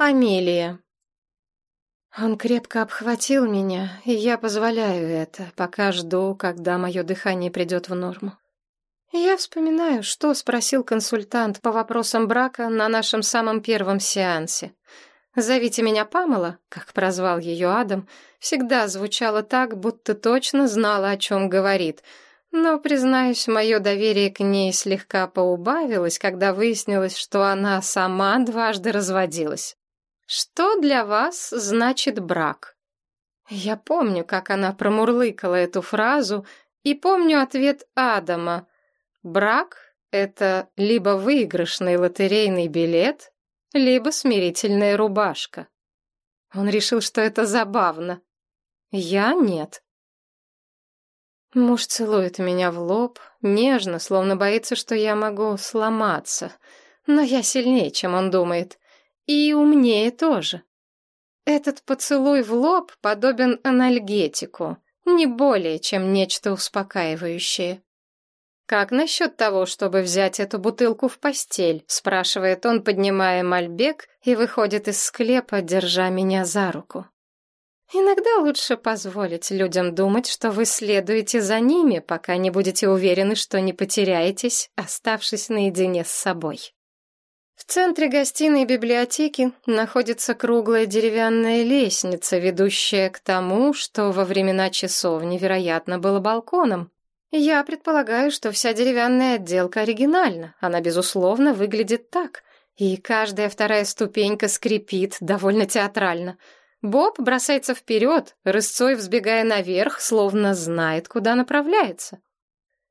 Амелия. Он крепко обхватил меня, и я позволяю это, пока жду, когда мое дыхание придет в норму. Я вспоминаю, что спросил консультант по вопросам брака на нашем самом первом сеансе. «Зовите меня Памела», как прозвал ее Адам, всегда звучало так, будто точно знала, о чем говорит — но, признаюсь, мое доверие к ней слегка поубавилось, когда выяснилось, что она сама дважды разводилась. Что для вас значит брак? Я помню, как она промурлыкала эту фразу, и помню ответ Адама. Брак — это либо выигрышный лотерейный билет, либо смирительная рубашка. Он решил, что это забавно. Я нет. Муж целует меня в лоб, нежно, словно боится, что я могу сломаться. Но я сильнее, чем он думает и умнее тоже. Этот поцелуй в лоб подобен анальгетику, не более, чем нечто успокаивающее. «Как насчет того, чтобы взять эту бутылку в постель?» — спрашивает он, поднимая мальбек, и выходит из склепа, держа меня за руку. Иногда лучше позволить людям думать, что вы следуете за ними, пока не будете уверены, что не потеряетесь, оставшись наедине с собой. В центре гостиной библиотеки находится круглая деревянная лестница, ведущая к тому, что во времена часовни, вероятно, было балконом. Я предполагаю, что вся деревянная отделка оригинальна. Она, безусловно, выглядит так. И каждая вторая ступенька скрипит довольно театрально. Боб бросается вперед, рысцой взбегая наверх, словно знает, куда направляется.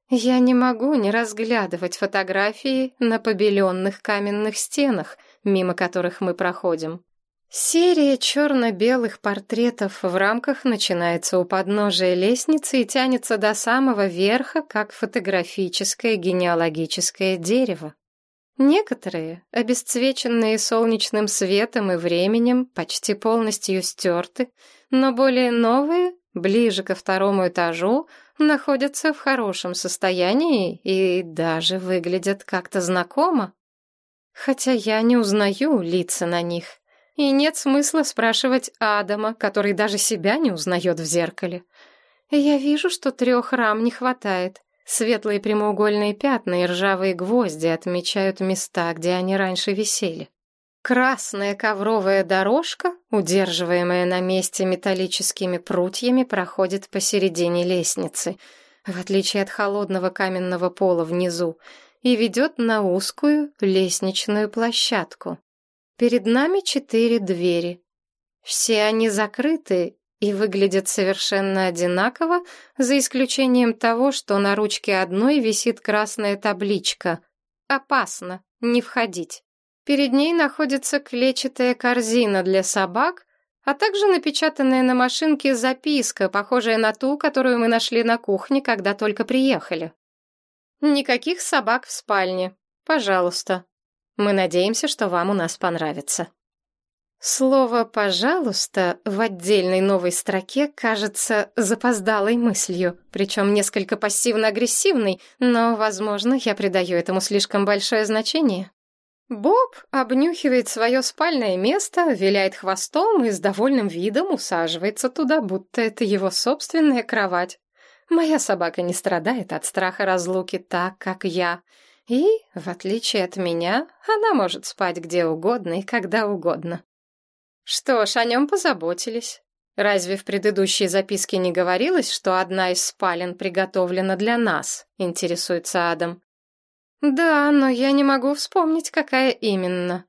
Я не могу не разглядывать фотографии на побеленных каменных стенах, мимо которых мы проходим. Серия черно-белых портретов в рамках начинается у подножия лестницы и тянется до самого верха, как фотографическое генеалогическое дерево. Некоторые, обесцвеченные солнечным светом и временем, почти полностью стерты, но более новые, ближе ко второму этажу, находятся в хорошем состоянии и даже выглядят как-то знакомо. Хотя я не узнаю лица на них. И нет смысла спрашивать Адама, который даже себя не узнает в зеркале. Я вижу, что трех рам не хватает. Светлые прямоугольные пятна и ржавые гвозди отмечают места, где они раньше висели. Красная ковровая дорожка, удерживаемая на месте металлическими прутьями, проходит посередине лестницы, в отличие от холодного каменного пола внизу, и ведет на узкую лестничную площадку. Перед нами четыре двери. Все они закрыты и выглядят совершенно одинаково, за исключением того, что на ручке одной висит красная табличка «Опасно, не входить». Перед ней находится клетчатая корзина для собак, а также напечатанная на машинке записка, похожая на ту, которую мы нашли на кухне, когда только приехали. Никаких собак в спальне. Пожалуйста. Мы надеемся, что вам у нас понравится. Слово «пожалуйста» в отдельной новой строке кажется запоздалой мыслью, причем несколько пассивно-агрессивной, но, возможно, я придаю этому слишком большое значение. Боб обнюхивает свое спальное место, виляет хвостом и с довольным видом усаживается туда, будто это его собственная кровать. Моя собака не страдает от страха разлуки так, как я. И, в отличие от меня, она может спать где угодно и когда угодно. Что ж, о нем позаботились. Разве в предыдущей записке не говорилось, что одна из спален приготовлена для нас? Интересуется Адам. Да, но я не могу вспомнить, какая именно.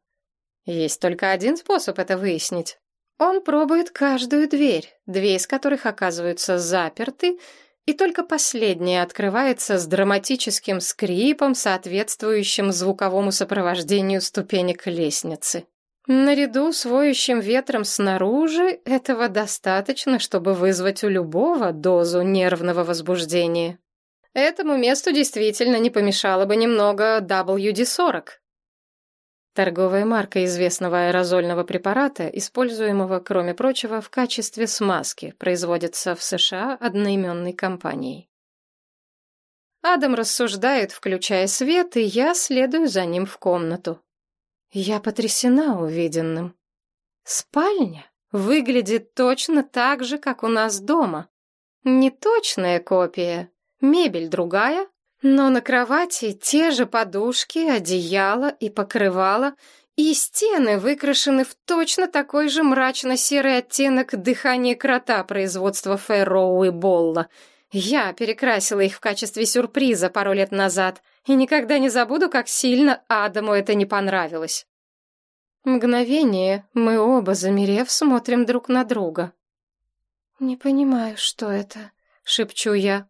Есть только один способ это выяснить. Он пробует каждую дверь, две из которых оказываются заперты, и только последняя открывается с драматическим скрипом, соответствующим звуковому сопровождению ступенек лестницы. Наряду с воющим ветром снаружи этого достаточно, чтобы вызвать у любого дозу нервного возбуждения. Этому месту действительно не помешало бы немного WD-40. Торговая марка известного аэрозольного препарата, используемого, кроме прочего, в качестве смазки, производится в США одноименной компанией. Адам рассуждает, включая свет, и я следую за ним в комнату. Я потрясена увиденным. Спальня выглядит точно так же, как у нас дома. Не точная копия, мебель другая, но на кровати те же подушки, одеяло и покрывало, и стены выкрашены в точно такой же мрачно-серый оттенок дыхания крота производства Фэрроу и Болла. Я перекрасила их в качестве сюрприза пару лет назад, и никогда не забуду, как сильно Адаму это не понравилось. Мгновение мы оба, замерев, смотрим друг на друга. «Не понимаю, что это», — шепчу я.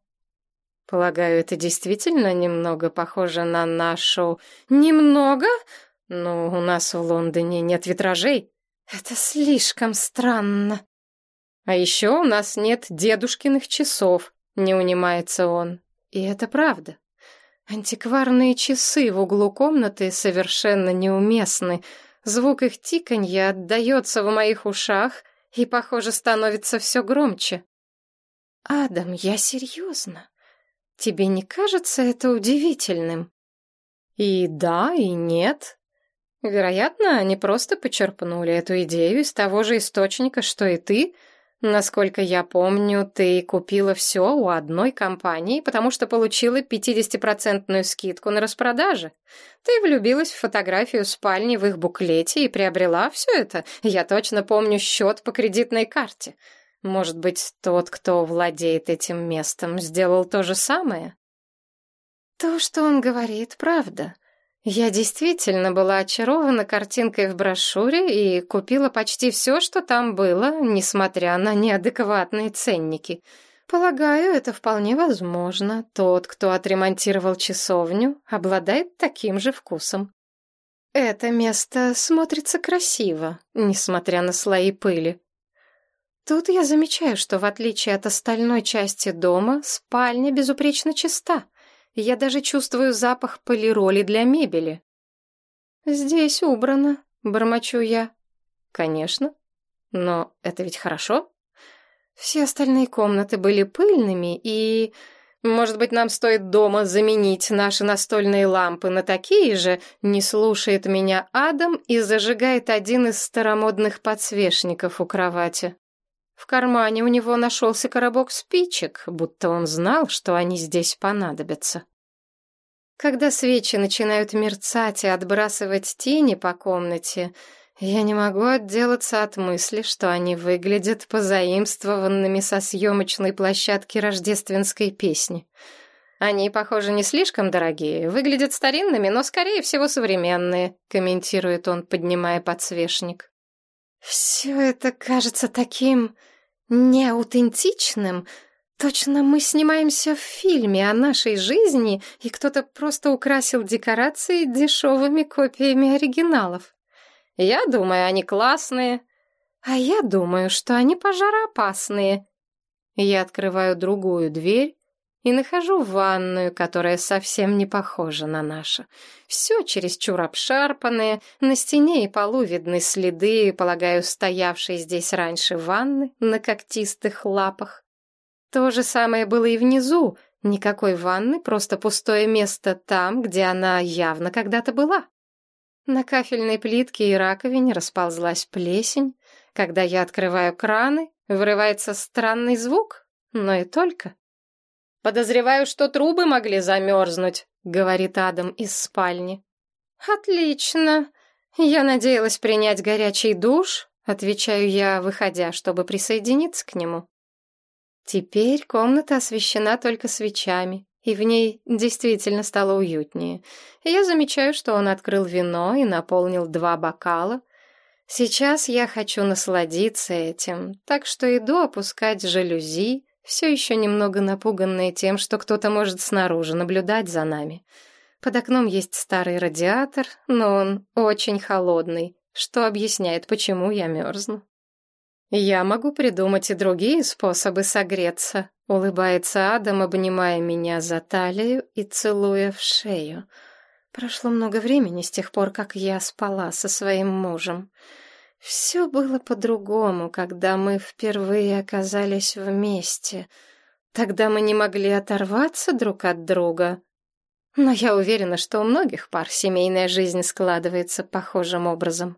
Полагаю, это действительно немного похоже на нашу... Немного? Ну, у нас в Лондоне нет витражей. Это слишком странно. А еще у нас нет дедушкиных часов, не унимается он. И это правда. Антикварные часы в углу комнаты совершенно неуместны. Звук их тиканья отдается в моих ушах и, похоже, становится все громче. «Адам, я серьезно. Тебе не кажется это удивительным?» «И да, и нет. Вероятно, они просто почерпнули эту идею из того же источника, что и ты — Насколько я помню, ты купила все у одной компании, потому что получила 50-процентную скидку на распродаже. Ты влюбилась в фотографию спальни в их буклете и приобрела все это. Я точно помню счет по кредитной карте. Может быть, тот, кто владеет этим местом, сделал то же самое? То, что он говорит, правда. Я действительно была очарована картинкой в брошюре и купила почти все, что там было, несмотря на неадекватные ценники. Полагаю, это вполне возможно. Тот, кто отремонтировал часовню, обладает таким же вкусом. Это место смотрится красиво, несмотря на слои пыли. Тут я замечаю, что в отличие от остальной части дома, спальня безупречно чиста — я даже чувствую запах полироли для мебели. «Здесь убрано», — бормочу я. «Конечно. Но это ведь хорошо. Все остальные комнаты были пыльными, и... Может быть, нам стоит дома заменить наши настольные лампы на такие же?» Не слушает меня Адам и зажигает один из старомодных подсвечников у кровати. В кармане у него нашелся коробок спичек, будто он знал, что они здесь понадобятся. Когда свечи начинают мерцать и отбрасывать тени по комнате, я не могу отделаться от мысли, что они выглядят позаимствованными со съемочной площадки рождественской песни. Они, похоже, не слишком дорогие, выглядят старинными, но, скорее всего, современные, комментирует он, поднимая подсвечник. Все это кажется таким неаутентичным. Точно мы снимаемся в фильме о нашей жизни, и кто-то просто украсил декорации дешевыми копиями оригиналов. Я думаю, они классные. А я думаю, что они пожароопасные. Я открываю другую дверь и нахожу ванную, которая совсем не похожа на нашу. Все чересчур обшарпанное, на стене и полу видны следы, полагаю, стоявшей здесь раньше ванны на когтистых лапах. То же самое было и внизу, никакой ванны, просто пустое место там, где она явно когда-то была. На кафельной плитке и раковине расползлась плесень. Когда я открываю краны, вырывается странный звук, но и только. Подозреваю, что трубы могли замерзнуть, говорит Адам из спальни. Отлично. Я надеялась принять горячий душ, отвечаю я, выходя, чтобы присоединиться к нему. Теперь комната освещена только свечами, и в ней действительно стало уютнее. Я замечаю, что он открыл вино и наполнил два бокала. Сейчас я хочу насладиться этим, так что иду опускать жалюзи, все еще немного напуганные тем, что кто-то может снаружи наблюдать за нами. Под окном есть старый радиатор, но он очень холодный, что объясняет, почему я мерзну. «Я могу придумать и другие способы согреться», — улыбается Адам, обнимая меня за талию и целуя в шею. Прошло много времени с тех пор, как я спала со своим мужем. Все было по-другому, когда мы впервые оказались вместе. Тогда мы не могли оторваться друг от друга. Но я уверена, что у многих пар семейная жизнь складывается похожим образом.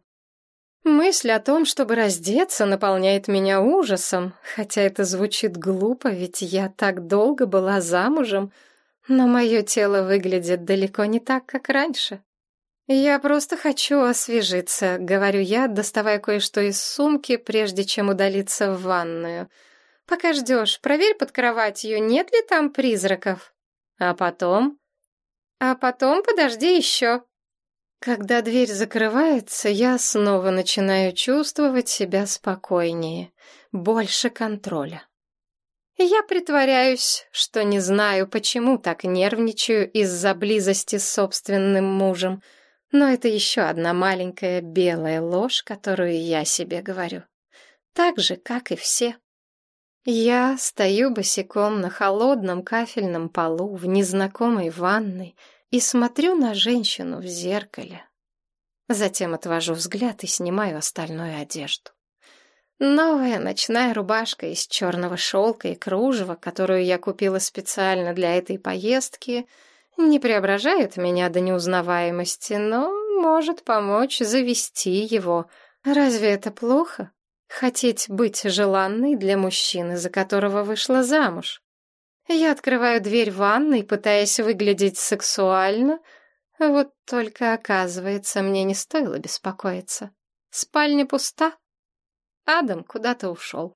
Мысль о том, чтобы раздеться, наполняет меня ужасом, хотя это звучит глупо, ведь я так долго была замужем, но мое тело выглядит далеко не так, как раньше. «Я просто хочу освежиться», — говорю я, доставая кое-что из сумки, прежде чем удалиться в ванную. «Пока ждешь, проверь под кроватью, нет ли там призраков. А потом...» «А потом подожди еще», когда дверь закрывается, я снова начинаю чувствовать себя спокойнее, больше контроля. Я притворяюсь, что не знаю, почему так нервничаю из-за близости с собственным мужем, но это еще одна маленькая белая ложь, которую я себе говорю. Так же, как и все. Я стою босиком на холодном кафельном полу в незнакомой ванной, и смотрю на женщину в зеркале. Затем отвожу взгляд и снимаю остальную одежду. Новая ночная рубашка из черного шелка и кружева, которую я купила специально для этой поездки, не преображает меня до неузнаваемости, но может помочь завести его. Разве это плохо? Хотеть быть желанной для мужчины, за которого вышла замуж? Я открываю дверь ванной, пытаясь выглядеть сексуально, вот только оказывается, мне не стоило беспокоиться. Спальня пуста. Адам куда-то ушел.